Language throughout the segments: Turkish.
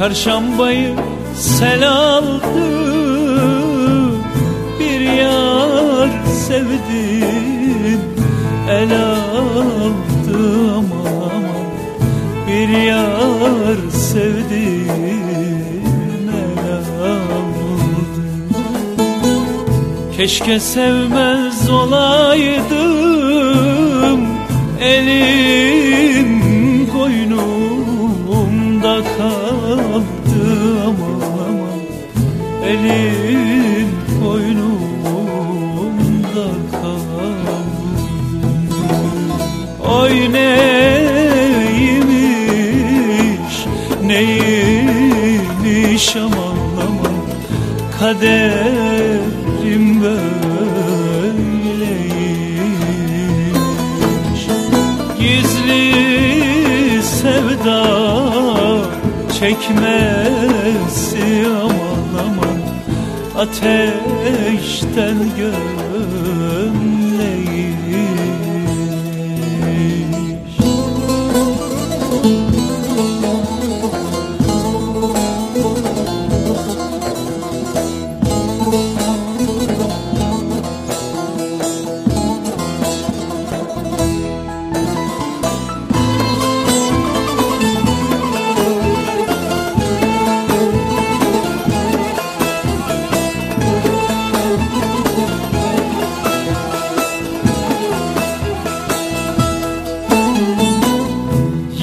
Çarşambayı sel aldı Bir yar sevdim El aldı aman Bir yar sevdim El aldı. Keşke sevmez olaydım Elim koynumda kaldı aman aman Elim koynumda kaldı. Oy neymiş neymiş aman aman. Kaderim böyleymiş çekmesi aman aman Ateşten gömleğimiş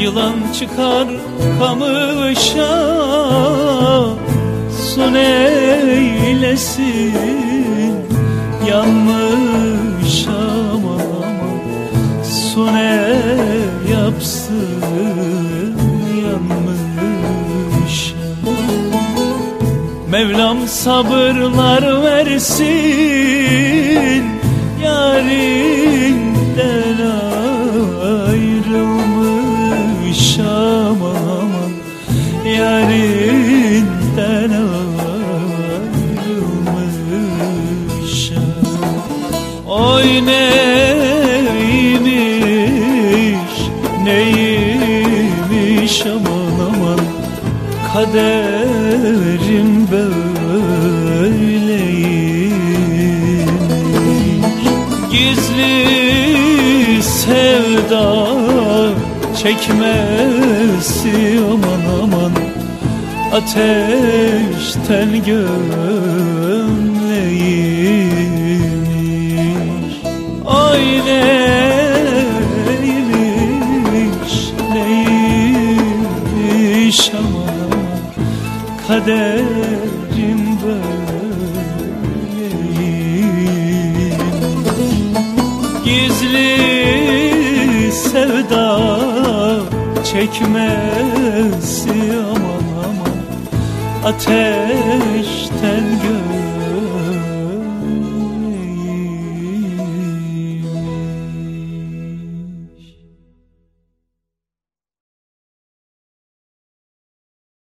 Yılan çıkar kamışa Su neylesin Yanmış Su ne yapsın Yanmış. Mevlam sabırlar versin Yarinden ayrılmış. Oy neymiş neymiş aman aman. Kaderim böyleymiş. Gizli sevda çekmesi aman aman Ateşten gömleğimiş. Ay neymiş neymiş aman. Kaderim böyleymiş. Gizli sevda çekmesi aman Ateşten gö